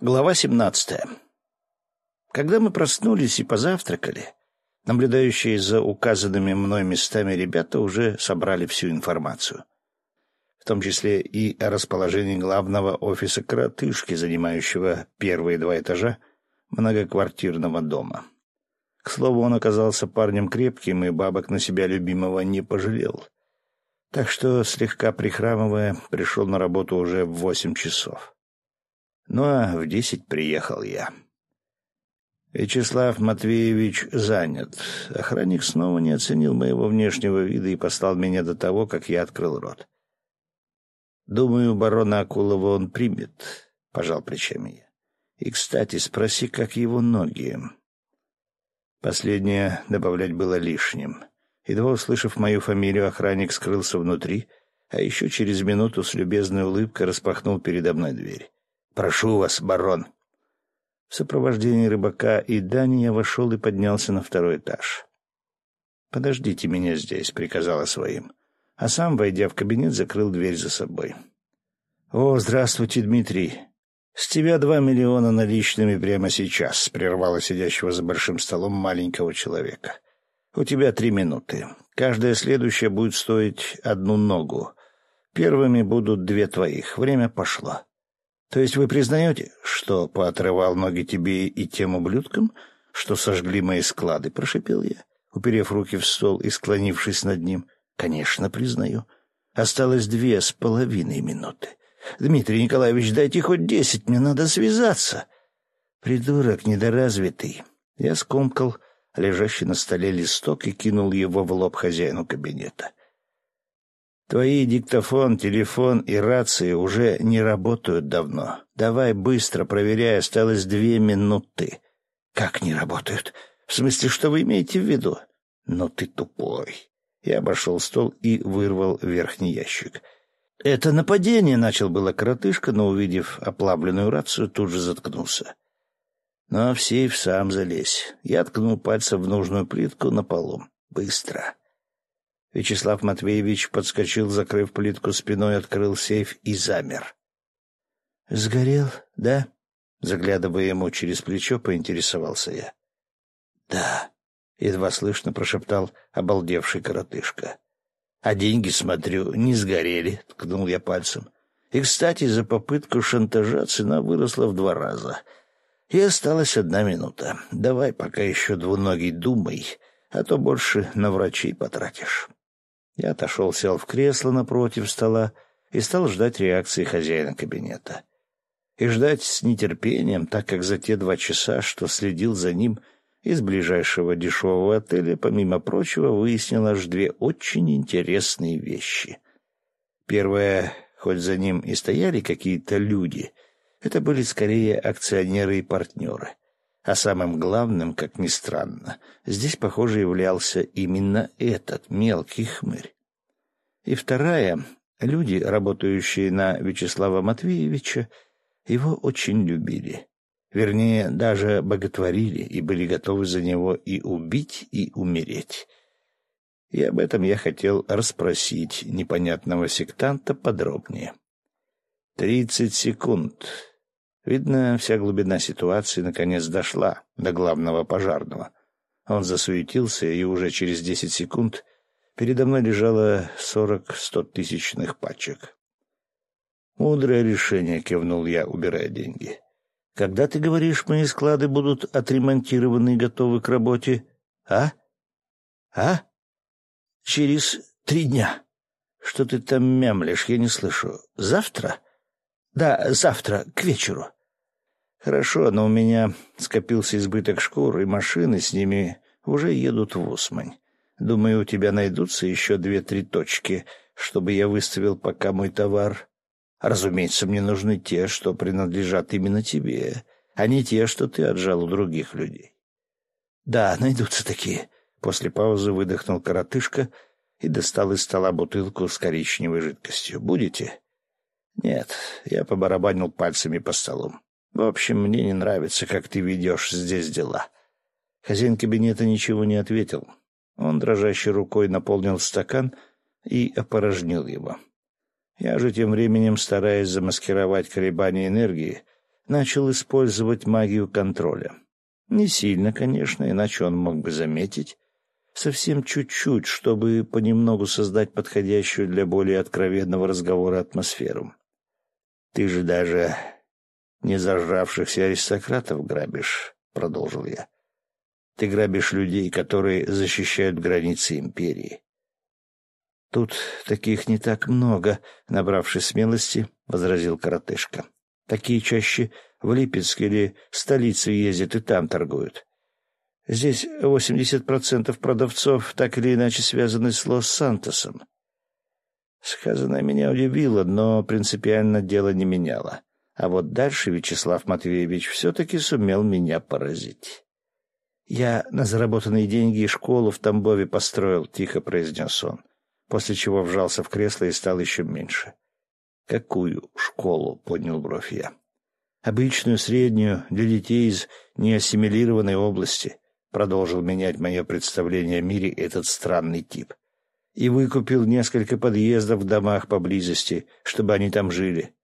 Глава 17. Когда мы проснулись и позавтракали, наблюдающие за указанными мной местами ребята уже собрали всю информацию. В том числе и о расположении главного офиса коротышки, занимающего первые два этажа многоквартирного дома. К слову, он оказался парнем крепким и бабок на себя любимого не пожалел. Так что, слегка прихрамывая, пришел на работу уже в восемь часов. Ну а в десять приехал я. Вячеслав Матвеевич занят. Охранник снова не оценил моего внешнего вида и послал меня до того, как я открыл рот. Думаю, барона Акулова он примет, — пожал плечами я. И, кстати, спроси, как его ноги. Последнее добавлять было лишним. Едва услышав мою фамилию, охранник скрылся внутри, а еще через минуту с любезной улыбкой распахнул передо мной дверь. «Прошу вас, барон». В сопровождении рыбака и Дани я вошел и поднялся на второй этаж. «Подождите меня здесь», — приказала своим. А сам, войдя в кабинет, закрыл дверь за собой. «О, здравствуйте, Дмитрий. С тебя два миллиона наличными прямо сейчас», — прервала сидящего за большим столом маленького человека. «У тебя три минуты. Каждая следующая будет стоить одну ногу. Первыми будут две твоих. Время пошло». То есть вы признаете, что поотрывал ноги тебе и тем ублюдкам, что сожгли мои склады, — прошипел я, уперев руки в стол и склонившись над ним. — Конечно, признаю. Осталось две с половиной минуты. Дмитрий Николаевич, дайте хоть десять, мне надо связаться. Придурок недоразвитый. Я скомкал лежащий на столе листок и кинул его в лоб хозяину кабинета. Твои диктофон, телефон и рации уже не работают давно. Давай быстро, проверяй, осталось две минуты. Как не работают? В смысле, что вы имеете в виду? Ну ты тупой. Я обошел стол и вырвал верхний ящик. Это нападение, начал было коротышка, но, увидев оплавленную рацию, тут же заткнулся. Но в сейф сам залезь. Я ткнул пальцем в нужную плитку на полу. Быстро. Вячеслав Матвеевич подскочил, закрыв плитку спиной, открыл сейф и замер. «Сгорел, да?» Заглядывая ему через плечо, поинтересовался я. «Да», — едва слышно прошептал обалдевший коротышка. «А деньги, смотрю, не сгорели», — ткнул я пальцем. «И, кстати, за попытку шантажа цена выросла в два раза. И осталась одна минута. Давай пока еще двуногий думай, а то больше на врачей потратишь». Я отошел, сел в кресло напротив стола и стал ждать реакции хозяина кабинета. И ждать с нетерпением, так как за те два часа, что следил за ним из ближайшего дешевого отеля, помимо прочего, выяснил аж две очень интересные вещи. Первое, хоть за ним и стояли какие-то люди, это были скорее акционеры и партнеры. А самым главным, как ни странно, здесь, похоже, являлся именно этот мелкий хмырь. И вторая — люди, работающие на Вячеслава Матвеевича, его очень любили. Вернее, даже боготворили и были готовы за него и убить, и умереть. И об этом я хотел расспросить непонятного сектанта подробнее. Тридцать секунд. Видно, вся глубина ситуации наконец дошла до главного пожарного. Он засуетился, и уже через десять секунд передо мной лежало сорок стотысячных пачек. «Мудрое решение», — кивнул я, убирая деньги. «Когда, ты говоришь, мои склады будут отремонтированы и готовы к работе? А? А? Через три дня. Что ты там мямлишь, я не слышу. Завтра?» «Да, завтра, к вечеру». Хорошо, но у меня скопился избыток шкур, и машины с ними уже едут в Усмань. Думаю, у тебя найдутся еще две-три точки, чтобы я выставил пока мой товар. Разумеется, мне нужны те, что принадлежат именно тебе, а не те, что ты отжал у других людей. Да, найдутся такие. После паузы выдохнул коротышка и достал из стола бутылку с коричневой жидкостью. Будете? Нет, я побарабанил пальцами по столу. В общем, мне не нравится, как ты ведешь здесь дела. Хозяин кабинета ничего не ответил. Он дрожащей рукой наполнил стакан и опорожнил его. Я же тем временем, стараясь замаскировать колебания энергии, начал использовать магию контроля. Не сильно, конечно, иначе он мог бы заметить. Совсем чуть-чуть, чтобы понемногу создать подходящую для более откровенного разговора атмосферу. «Ты же даже не зажравшихся аристократов грабишь», — продолжил я. «Ты грабишь людей, которые защищают границы империи». «Тут таких не так много», — набравшись смелости, — возразил коротышка. «Такие чаще в Липецк или столицу ездят и там торгуют. Здесь 80% продавцов так или иначе связаны с Лос-Сантосом. Сказанное меня удивило, но принципиально дело не меняло. А вот дальше Вячеслав Матвеевич все-таки сумел меня поразить. «Я на заработанные деньги школу в Тамбове построил», — тихо произнес он, после чего вжался в кресло и стал еще меньше. «Какую школу?» — поднял бровь я. «Обычную, среднюю, для детей из неассимилированной области. — продолжил менять мое представление о мире этот странный тип. «И выкупил несколько подъездов в домах поблизости, чтобы они там жили».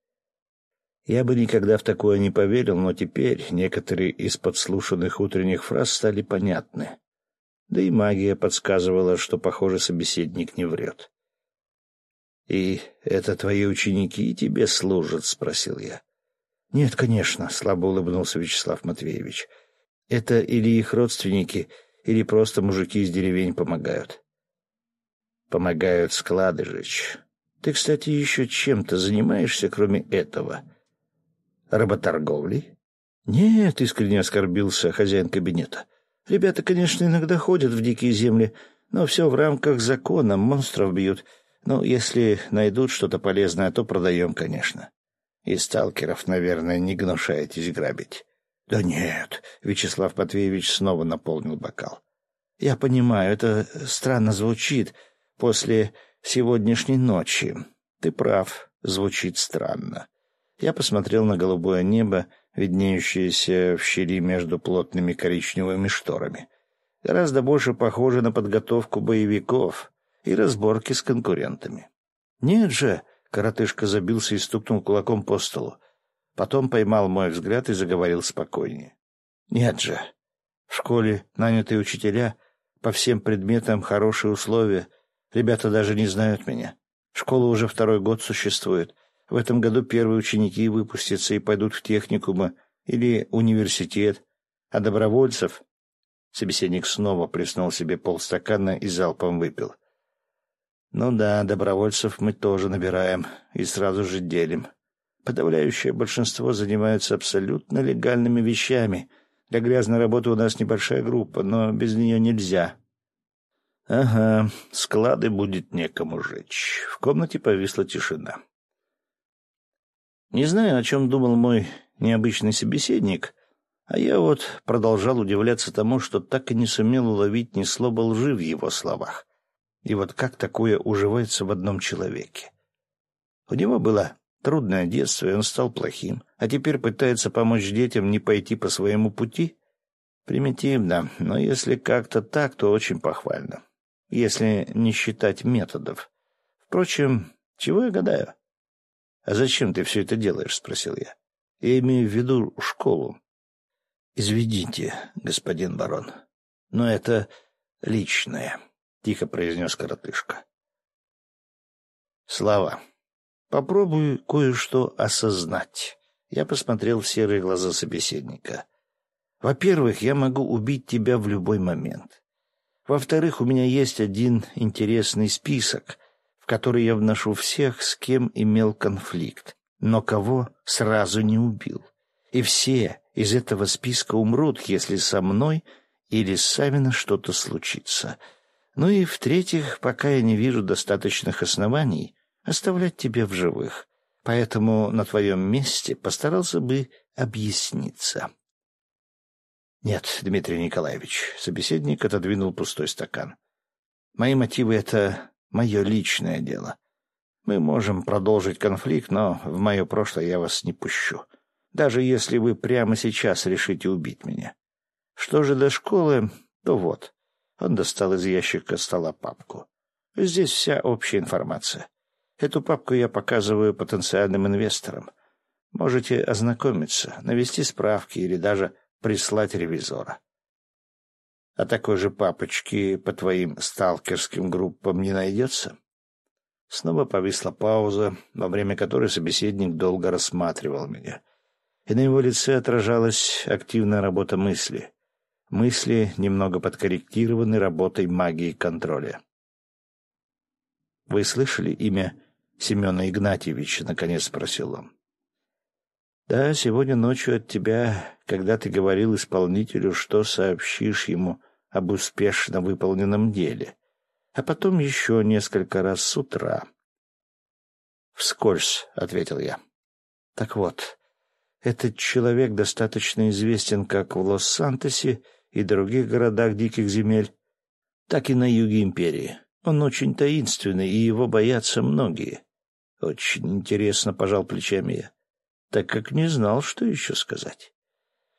Я бы никогда в такое не поверил, но теперь некоторые из подслушанных утренних фраз стали понятны. Да и магия подсказывала, что, похоже, собеседник не врет. «И это твои ученики тебе служат?» — спросил я. «Нет, конечно», — слабо улыбнулся Вячеслав Матвеевич. Это или их родственники, или просто мужики из деревень помогают. Помогают склады жечь. Ты, кстати, еще чем-то занимаешься, кроме этого? Работорговлей? Нет, искренне оскорбился хозяин кабинета. Ребята, конечно, иногда ходят в дикие земли, но все в рамках закона, монстров бьют. Ну, если найдут что-то полезное, то продаем, конечно. И сталкеров, наверное, не гнушаетесь грабить. Да нет, Вячеслав Матвеевич снова наполнил бокал. Я понимаю, это странно звучит после сегодняшней ночи. Ты прав, звучит странно. Я посмотрел на голубое небо, виднеющееся в щели между плотными коричневыми шторами. Гораздо больше похоже на подготовку боевиков и разборки с конкурентами. Нет же, коротышка забился и стукнул кулаком по столу. Потом поймал мой взгляд и заговорил спокойнее. «Нет же. В школе нанятые учителя, по всем предметам хорошие условия. Ребята даже не знают меня. Школа уже второй год существует. В этом году первые ученики выпустятся и пойдут в техникумы или университет. А добровольцев...» Собеседник снова приснул себе полстакана и залпом выпил. «Ну да, добровольцев мы тоже набираем и сразу же делим. Подавляющее большинство занимаются абсолютно легальными вещами. Для грязной работы у нас небольшая группа, но без нее нельзя. Ага, склады будет некому жечь. В комнате повисла тишина. Не знаю, о чем думал мой необычный собеседник, а я вот продолжал удивляться тому, что так и не сумел уловить ни слова лжи в его словах. И вот как такое уживается в одном человеке? У него было Трудное детство, и он стал плохим, а теперь пытается помочь детям не пойти по своему пути? Примитивно, но если как-то так, то очень похвально. Если не считать методов. Впрочем, чего я гадаю? — А зачем ты все это делаешь? — спросил я. — Я имею в виду школу. — Извините, господин барон, но это личное, — тихо произнес коротышка. — Слава, Попробую кое-что осознать. Я посмотрел в серые глаза собеседника. Во-первых, я могу убить тебя в любой момент. Во-вторых, у меня есть один интересный список, в который я вношу всех, с кем имел конфликт, но кого сразу не убил. И все из этого списка умрут, если со мной или с Савино что-то случится. Ну и в-третьих, пока я не вижу достаточных оснований, оставлять тебя в живых, поэтому на твоем месте постарался бы объясниться. Нет, Дмитрий Николаевич, собеседник отодвинул пустой стакан. Мои мотивы — это мое личное дело. Мы можем продолжить конфликт, но в мое прошлое я вас не пущу, даже если вы прямо сейчас решите убить меня. Что же до школы, то вот. Он достал из ящика стола папку. Здесь вся общая информация. Эту папку я показываю потенциальным инвесторам. Можете ознакомиться, навести справки или даже прислать ревизора. А такой же папочки по твоим сталкерским группам не найдется? Снова повисла пауза, во время которой собеседник долго рассматривал меня. И на его лице отражалась активная работа мысли. Мысли немного подкорректированы работой магии контроля. «Вы слышали имя Семена Игнатьевича?» — наконец спросил он. «Да, сегодня ночью от тебя, когда ты говорил исполнителю, что сообщишь ему об успешно выполненном деле, а потом еще несколько раз с утра». «Вскользь», — ответил я. «Так вот, этот человек достаточно известен как в Лос-Сантосе и других городах диких земель, так и на юге империи. Он очень таинственный, и его боятся многие. Очень интересно, пожал плечами я, так как не знал, что еще сказать.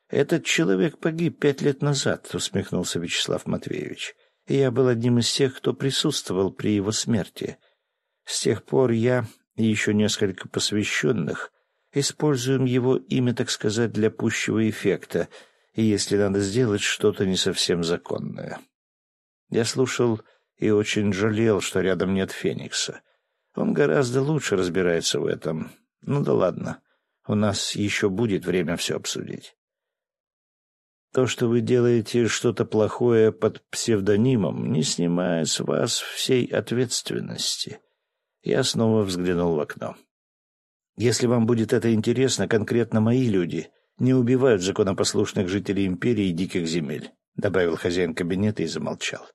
Этот человек погиб пять лет назад, усмехнулся Вячеслав Матвеевич. Я был одним из тех, кто присутствовал при его смерти. С тех пор я и еще несколько посвященных используем его имя, так сказать, для пущего эффекта, и если надо сделать что-то не совсем законное. Я слушал и очень жалел, что рядом нет Феникса. Он гораздо лучше разбирается в этом. Ну да ладно, у нас еще будет время все обсудить. То, что вы делаете что-то плохое под псевдонимом, не снимает с вас всей ответственности. Я снова взглянул в окно. Если вам будет это интересно, конкретно мои люди не убивают законопослушных жителей империи и диких земель, — добавил хозяин кабинета и замолчал.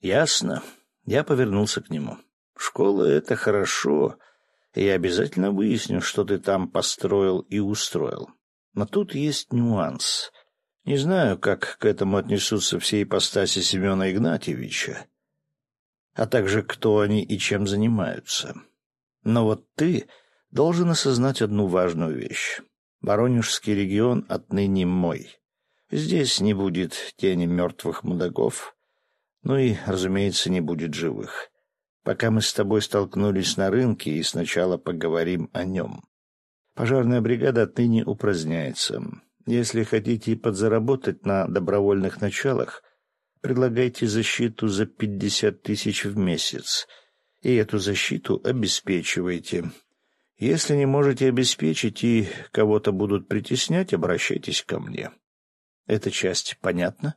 Ясно. Я повернулся к нему. Школа — это хорошо, я обязательно выясню, что ты там построил и устроил. Но тут есть нюанс. Не знаю, как к этому отнесутся все ипостаси Семена Игнатьевича, а также кто они и чем занимаются. Но вот ты должен осознать одну важную вещь. Воронежский регион отныне мой. Здесь не будет тени мертвых мудаков, ну и, разумеется, не будет живых. Пока мы с тобой столкнулись на рынке, и сначала поговорим о нем. Пожарная бригада отныне упраздняется. Если хотите подзаработать на добровольных началах, предлагайте защиту за пятьдесят тысяч в месяц, и эту защиту обеспечивайте. Если не можете обеспечить и кого-то будут притеснять, обращайтесь ко мне. Эта часть понятна?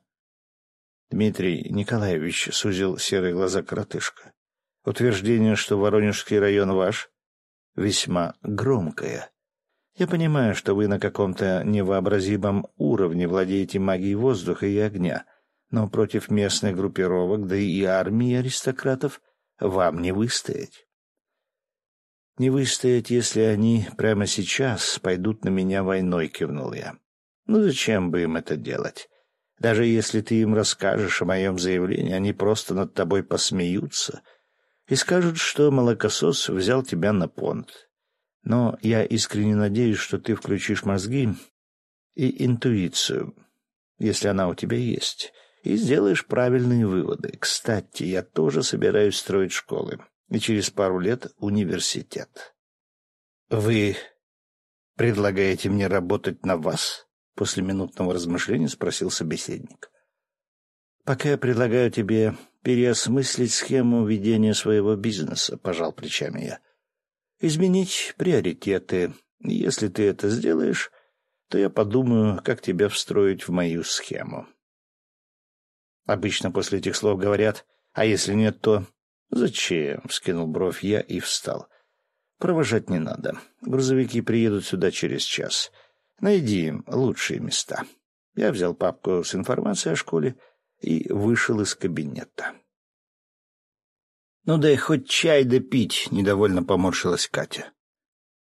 Дмитрий Николаевич сузил серые глаза коротышка. Утверждение, что Воронежский район ваш, весьма громкое. Я понимаю, что вы на каком-то невообразимом уровне владеете магией воздуха и огня, но против местных группировок, да и армии аристократов, вам не выстоять. Не выстоять, если они прямо сейчас пойдут на меня войной, кивнул я. Ну зачем бы им это делать? Даже если ты им расскажешь о моем заявлении, они просто над тобой посмеются и скажут, что молокосос взял тебя на понт. Но я искренне надеюсь, что ты включишь мозги и интуицию, если она у тебя есть, и сделаешь правильные выводы. Кстати, я тоже собираюсь строить школы, и через пару лет университет. Вы предлагаете мне работать на вас? После минутного размышления спросил собеседник. «Пока я предлагаю тебе переосмыслить схему ведения своего бизнеса», — пожал плечами я. «Изменить приоритеты. Если ты это сделаешь, то я подумаю, как тебя встроить в мою схему». Обычно после этих слов говорят, а если нет, то... «Зачем?» — вскинул бровь я и встал. «Провожать не надо. Грузовики приедут сюда через час». Найди им лучшие места. Я взял папку с информацией о школе и вышел из кабинета. «Ну дай хоть чай да пить», — недовольно поморщилась Катя.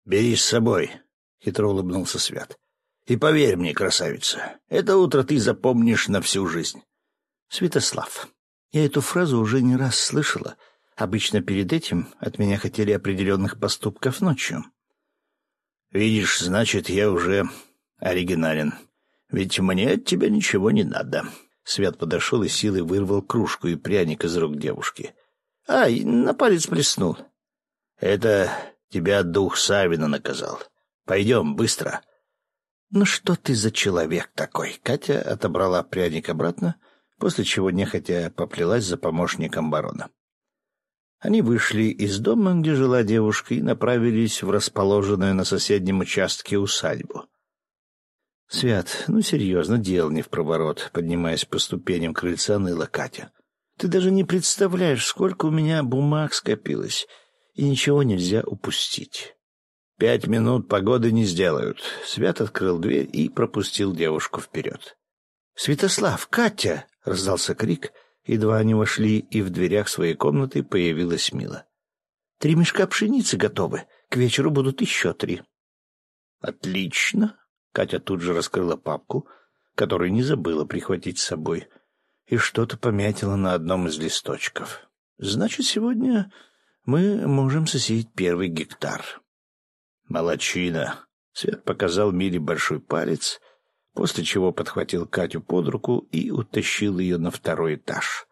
«Бери с собой», — хитро улыбнулся Свят. «И поверь мне, красавица, это утро ты запомнишь на всю жизнь». «Святослав, я эту фразу уже не раз слышала. Обычно перед этим от меня хотели определенных поступков ночью. Видишь, значит, я уже оригинален. Ведь мне от тебя ничего не надо. Свят подошел и силой вырвал кружку и пряник из рук девушки. Ай, на палец плеснул. Это тебя дух Савина наказал. Пойдем, быстро. «Ну что ты за человек такой?» Катя отобрала пряник обратно, после чего нехотя поплелась за помощником барона. Они вышли из дома, где жила девушка, и направились в расположенную на соседнем участке усадьбу. «Свят, ну серьезно, дел не в проворот», — поднимаясь по ступеням крыльца, ныла Катя. «Ты даже не представляешь, сколько у меня бумаг скопилось, и ничего нельзя упустить». «Пять минут погоды не сделают». Свят открыл дверь и пропустил девушку вперед. «Святослав! Катя!» — раздался крик. Едва они вошли, и в дверях своей комнаты появилась Мила. «Три мешка пшеницы готовы. К вечеру будут еще три». «Отлично!» Катя тут же раскрыла папку, которую не забыла прихватить с собой, и что-то помятила на одном из листочков. «Значит, сегодня мы можем сосеять первый гектар». «Молодчина!» Свет показал Миле большой палец, после чего подхватил Катю под руку и утащил ее на второй этаж.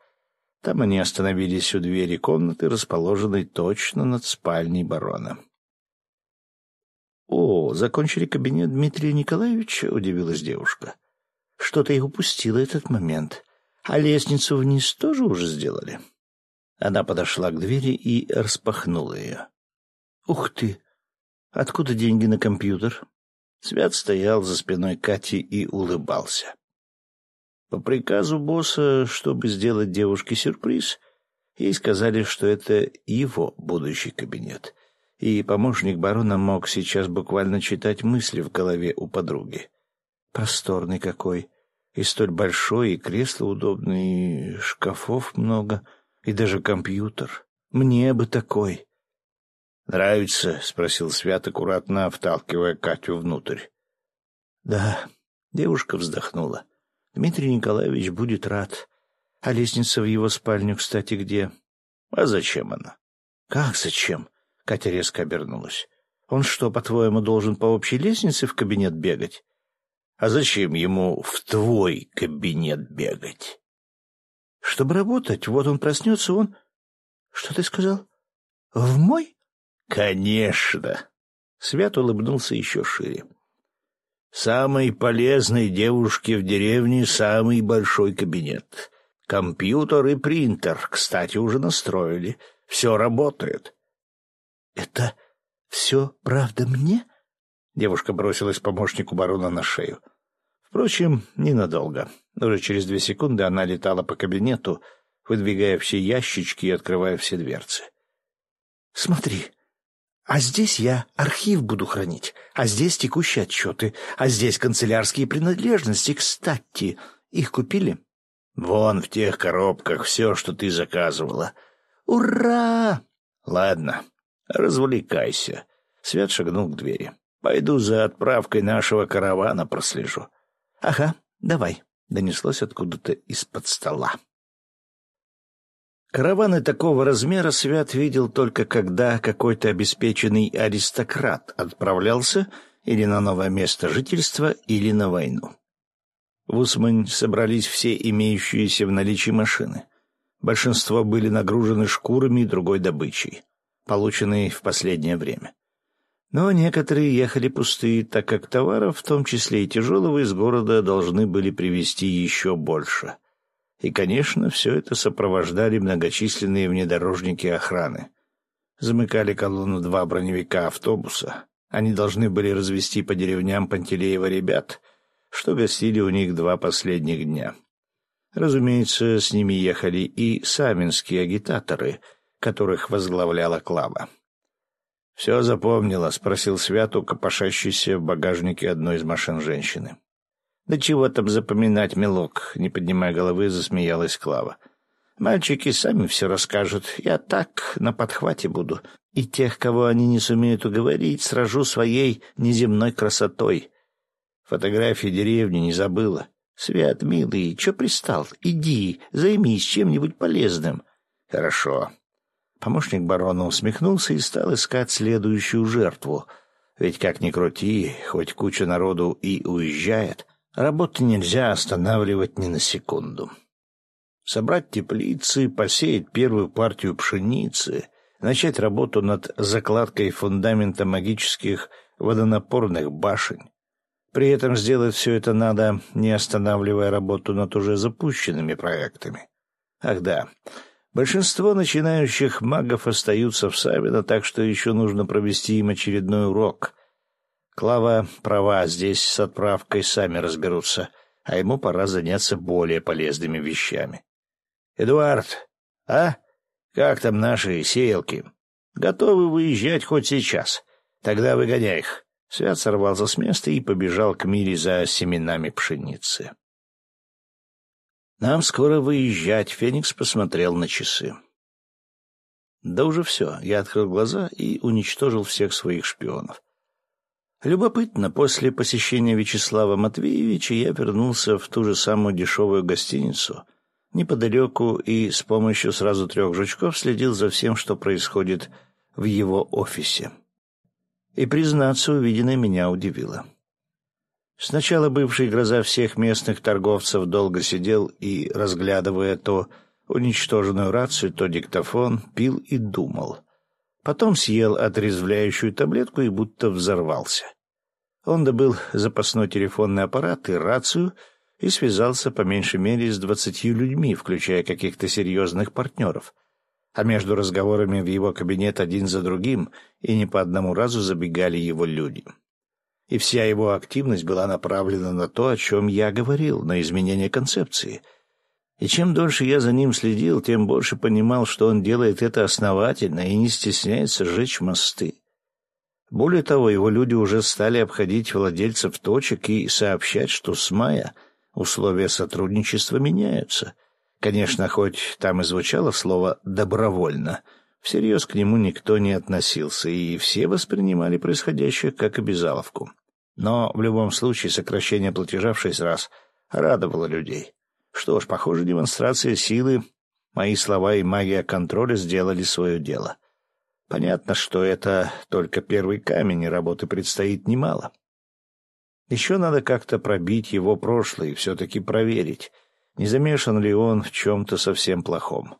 Там они остановились у двери комнаты, расположенной точно над спальней барона. «О, закончили кабинет Дмитрия Николаевича?» — удивилась девушка. «Что-то я упустила этот момент. А лестницу вниз тоже уже сделали?» Она подошла к двери и распахнула ее. «Ух ты! Откуда деньги на компьютер?» Свят стоял за спиной Кати и улыбался. По приказу босса, чтобы сделать девушке сюрприз, ей сказали, что это его будущий кабинет — и помощник барона мог сейчас буквально читать мысли в голове у подруги. Просторный какой, и столь большой, и кресло удобное, и шкафов много, и даже компьютер. Мне бы такой. «Нравится?» — спросил Свят, аккуратно вталкивая Катю внутрь. «Да», — девушка вздохнула. «Дмитрий Николаевич будет рад. А лестница в его спальню, кстати, где?» «А зачем она?» «Как зачем? Катя резко обернулась. «Он что, по-твоему, должен по общей лестнице в кабинет бегать?» «А зачем ему в твой кабинет бегать?» «Чтобы работать. Вот он проснется, он...» «Что ты сказал? В мой?» «Конечно!» Свят улыбнулся еще шире. «Самой полезной девушке в деревне самый большой кабинет. Компьютер и принтер, кстати, уже настроили. Все работает. «Это все правда мне?» Девушка бросилась помощнику барона на шею. Впрочем, ненадолго. Уже через две секунды она летала по кабинету, выдвигая все ящички и открывая все дверцы. «Смотри, а здесь я архив буду хранить, а здесь текущие отчеты, а здесь канцелярские принадлежности. Кстати, их купили?» «Вон в тех коробках все, что ты заказывала». «Ура!» «Ладно, Развлекайся. Свят шагнул к двери. Пойду за отправкой нашего каравана прослежу. Ага, давай, донеслось откуда-то из-под стола. Караваны такого размера Свят видел только когда какой-то обеспеченный аристократ отправлялся или на новое место жительства, или на войну. В Усмань собрались все имеющиеся в наличии машины. Большинство были нагружены шкурами и другой добычей полученный в последнее время. Но некоторые ехали пустые, так как товаров, в том числе и тяжелого, из города должны были привезти еще больше. И, конечно, все это сопровождали многочисленные внедорожники охраны. Замыкали колонну два броневика автобуса. Они должны были развести по деревням Пантелеева ребят, что гостили у них два последних дня. Разумеется, с ними ехали и саминские агитаторы — которых возглавляла Клава. «Все запомнила?» — спросил Святу, копошащийся в багажнике одной из машин женщины. «Да чего там запоминать, милок?» — не поднимая головы, засмеялась Клава. «Мальчики сами все расскажут. Я так на подхвате буду. И тех, кого они не сумеют уговорить, сражу своей неземной красотой. Фотографии деревни не забыла. Свят, милый, че пристал? Иди, займись чем-нибудь полезным». «Хорошо», Помощник барона усмехнулся и стал искать следующую жертву. Ведь как ни крути, хоть куча народу и уезжает, работу нельзя останавливать ни на секунду. Собрать теплицы, посеять первую партию пшеницы, начать работу над закладкой фундамента магических водонапорных башен. При этом сделать все это надо, не останавливая работу над уже запущенными проектами. Ах да, большинство начинающих магов остаются в Савино, так что еще нужно провести им очередной урок. Клава права, здесь с отправкой сами разберутся, а ему пора заняться более полезными вещами. «Эдуард, а? Как там наши сеялки? Готовы выезжать хоть сейчас? Тогда выгоняй их». Свят сорвался с места и побежал к Мире за семенами пшеницы. «Нам скоро выезжать», — Феникс посмотрел на часы. «Да уже все». Я открыл глаза и уничтожил всех своих шпионов. Любопытно, после посещения Вячеслава Матвеевича я вернулся в ту же самую дешевую гостиницу неподалеку и с помощью сразу трех жучков следил за всем, что происходит в его офисе. И, признаться, увиденное меня удивило. Сначала бывший гроза всех местных торговцев долго сидел и, разглядывая то уничтоженную рацию, то диктофон, пил и думал. Потом съел отрезвляющую таблетку и будто взорвался. Он добыл запасной телефонный аппарат и рацию и связался по меньшей мере с двадцатью людьми, включая каких-то серьезных партнеров — а между разговорами в его кабинет один за другим и не по одному разу забегали его люди. И вся его активность была направлена на то, о чем я говорил, на изменение концепции. И чем дольше я за ним следил, тем больше понимал, что он делает это основательно и не стесняется сжечь мосты. Более того, его люди уже стали обходить владельцев точек и сообщать, что с мая условия сотрудничества меняются — Конечно, хоть там и звучало слово «добровольно», всерьез к нему никто не относился, и все воспринимали происходящее как обязаловку. Но в любом случае сокращение платежа в шесть раз радовало людей. Что ж, похоже, демонстрация силы, мои слова и магия контроля сделали свое дело. Понятно, что это только первый камень, и работы предстоит немало. Еще надо как-то пробить его прошлое и все-таки проверить — не замешан ли он в чем-то совсем плохом.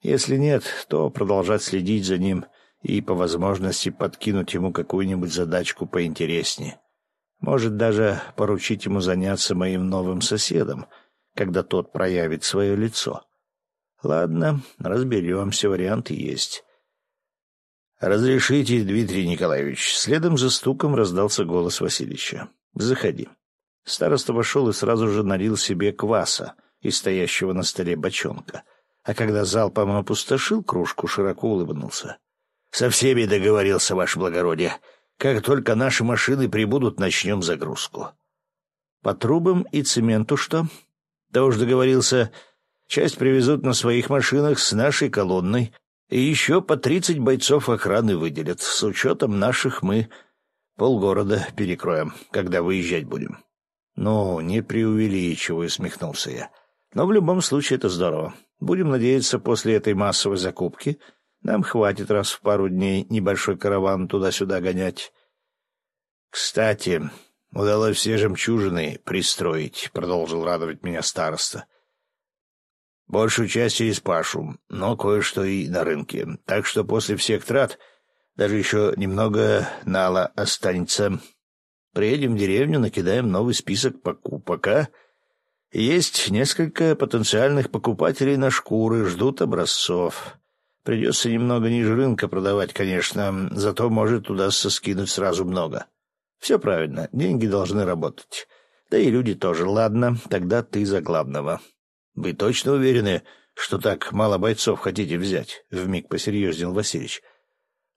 Если нет, то продолжать следить за ним и, по возможности, подкинуть ему какую-нибудь задачку поинтереснее. Может, даже поручить ему заняться моим новым соседом, когда тот проявит свое лицо. Ладно, разберемся, варианты есть. «Разрешите, Дмитрий Николаевич». Следом за стуком раздался голос Васильевича. «Заходи». Староста вошел и сразу же налил себе кваса — из стоящего на столе бочонка, а когда залпом опустошил кружку, широко улыбнулся. — Со всеми договорился, ваше благородие. Как только наши машины прибудут, начнем загрузку. — По трубам и цементу что? — Да уж договорился. Часть привезут на своих машинах с нашей колонной, и еще по тридцать бойцов охраны выделят. С учетом наших мы полгорода перекроем, когда выезжать будем. — Ну, не преувеличивай, — усмехнулся я. Но в любом случае это здорово. Будем надеяться, после этой массовой закупки нам хватит раз в пару дней небольшой караван туда-сюда гонять. Кстати, удалось все жемчужины пристроить, — продолжил радовать меня староста. Большую часть через Пашу, но кое-что и на рынке. Так что после всех трат даже еще немного нала останется. Приедем в деревню, накидаем новый список покупок, а? Есть несколько потенциальных покупателей на шкуры, ждут образцов. Придется немного ниже рынка продавать, конечно, зато, может, удастся скинуть сразу много. Все правильно, деньги должны работать. Да и люди тоже. Ладно, тогда ты за главного. Вы точно уверены, что так мало бойцов хотите взять? Вмиг посерьезнел Васильевич.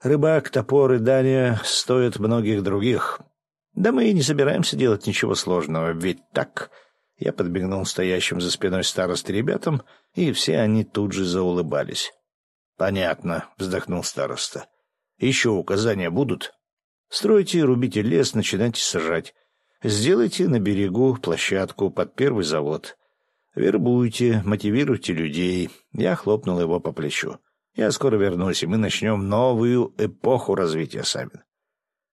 Рыбак, топор и Даня стоят многих других. Да мы и не собираемся делать ничего сложного, ведь так... Я подбегнул стоящим за спиной старосты ребятам, и все они тут же заулыбались. «Понятно», — вздохнул староста. «Еще указания будут?» «Стройте, рубите лес, начинайте сажать. Сделайте на берегу площадку под первый завод. Вербуйте, мотивируйте людей». Я хлопнул его по плечу. «Я скоро вернусь, и мы начнем новую эпоху развития Савин».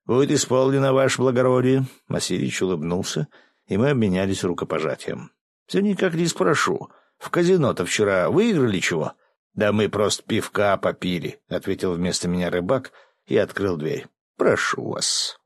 «Будет исполнено, ваше благородие», — Васильевич улыбнулся и мы обменялись рукопожатием. «Все никак не спрошу. В казино-то вчера выиграли чего?» «Да мы просто пивка попили», — ответил вместо меня рыбак и открыл дверь. «Прошу вас».